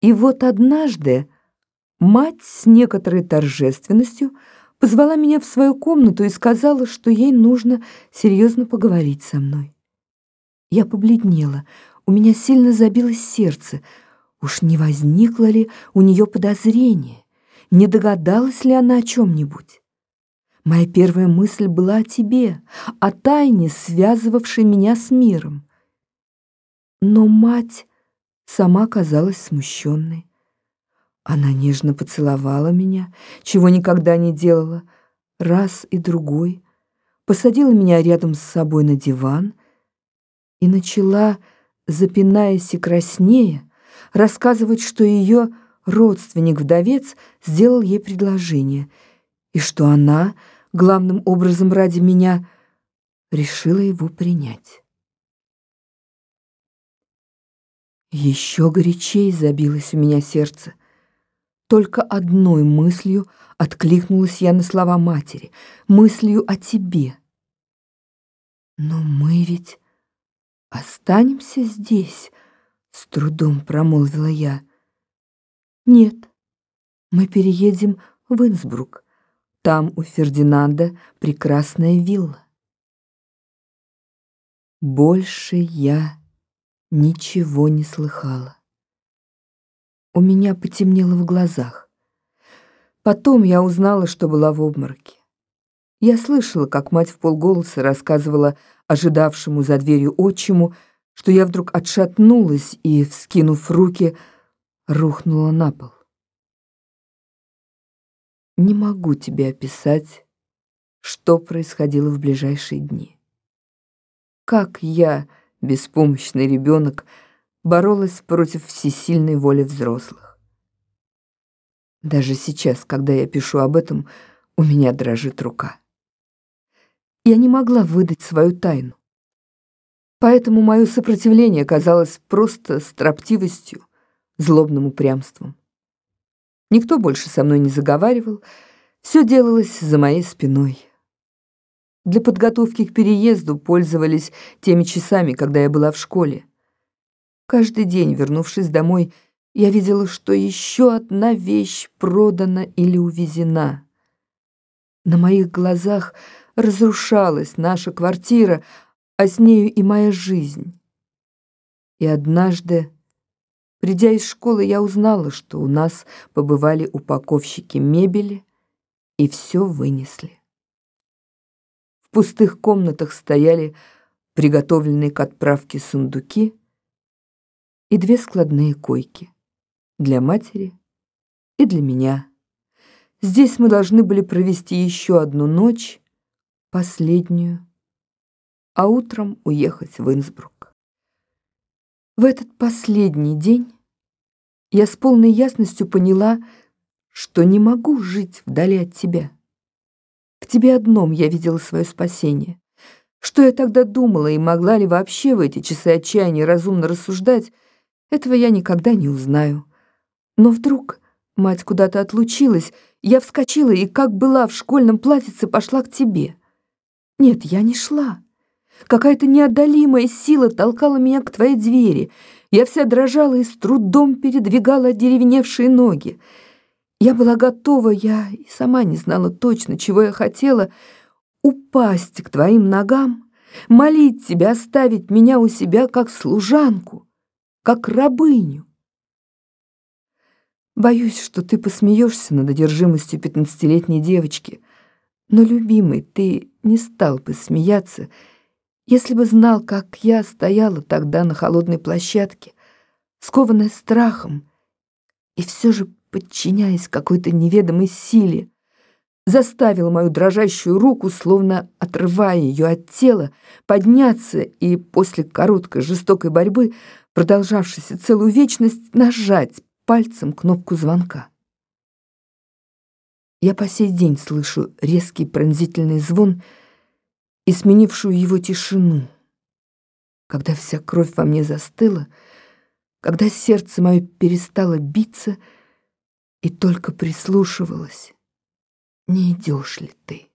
И вот однажды мать с некоторой торжественностью позвала меня в свою комнату и сказала, что ей нужно серьезно поговорить со мной. Я побледнела, у меня сильно забилось сердце. Уж не возникло ли у нее подозрение? Не догадалась ли она о чем-нибудь? Моя первая мысль была о тебе, о тайне, связывавшей меня с миром. Но мать сама казалась смущенной. Она нежно поцеловала меня, чего никогда не делала, раз и другой, посадила меня рядом с собой на диван и начала, запинаясь и краснея, рассказывать, что ее родственник-вдовец сделал ей предложение, и что она, главным образом ради меня, решила его принять. Еще горячей забилось у меня сердце. Только одной мыслью откликнулась я на слова матери, мыслью о тебе. Но мы ведь останемся здесь, с трудом промолвила я. Нет, мы переедем в Инсбрук. Там у Фердинанда прекрасная вилла. Больше я ничего не слыхала. У меня потемнело в глазах. Потом я узнала, что была в обмороке. Я слышала, как мать в полголоса рассказывала ожидавшему за дверью отчиму, что я вдруг отшатнулась и, вскинув руки, рухнула на пол. Не могу тебе описать, что происходило в ближайшие дни. Как я беспомощный ребенок, боролась против всесильной воли взрослых. Даже сейчас, когда я пишу об этом, у меня дрожит рука. Я не могла выдать свою тайну. Поэтому мое сопротивление казалось просто строптивостью, злобным упрямством. Никто больше со мной не заговаривал, все делалось за моей спиной. Для подготовки к переезду пользовались теми часами, когда я была в школе. Каждый день, вернувшись домой, я видела, что еще одна вещь продана или увезена. На моих глазах разрушалась наша квартира, а с нею и моя жизнь. И однажды, придя из школы, я узнала, что у нас побывали упаковщики мебели и все вынесли. В пустых комнатах стояли приготовленные к отправке сундуки и две складные койки для матери и для меня. Здесь мы должны были провести еще одну ночь, последнюю, а утром уехать в Инсбрук. В этот последний день я с полной ясностью поняла, что не могу жить вдали от тебя. В тебе одном я видела свое спасение. Что я тогда думала и могла ли вообще в эти часы отчаяния разумно рассуждать, этого я никогда не узнаю. Но вдруг мать куда-то отлучилась, я вскочила и, как была в школьном платьице, пошла к тебе. Нет, я не шла. Какая-то неодолимая сила толкала меня к твоей двери. Я вся дрожала и с трудом передвигала деревеневшие ноги. Я была готова, я и сама не знала точно, чего я хотела, упасть к твоим ногам, молить тебя оставить меня у себя как служанку, как рабыню. Боюсь, что ты посмеешься над одержимостью пятнадцатилетней девочки, но, любимый, ты не стал бы смеяться, если бы знал, как я стояла тогда на холодной площадке, скованная страхом, и все же подчиняясь какой-то неведомой силе, заставил мою дрожащую руку, словно отрывая ее от тела, подняться и после короткой жестокой борьбы, продолжавшейся целую вечность, нажать пальцем кнопку звонка. Я по сей день слышу резкий пронзительный звон и сменившую его тишину. Когда вся кровь во мне застыла, когда сердце мое перестало биться — и только прислушивалась, не идешь ли ты.